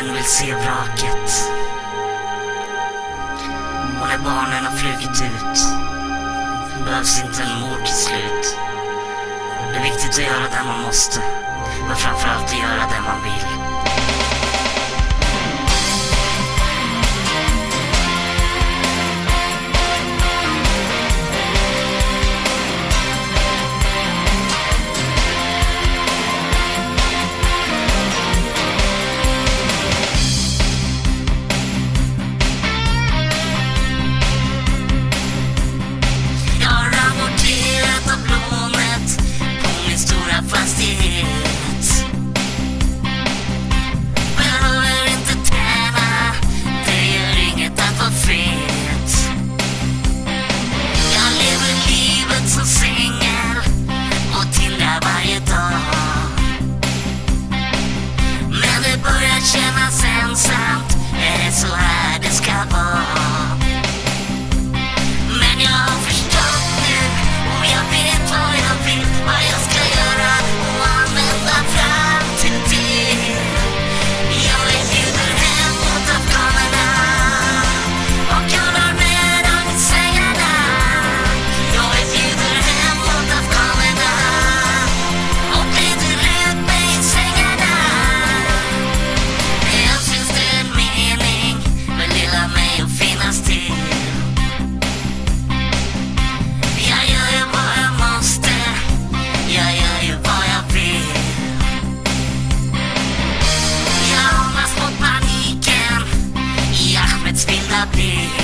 Men män vill se vraket. Och när barnen har flugit ut behövs inte en mor till slut. Det är viktigt att göra det man måste, men framförallt att göra det man vill. happy.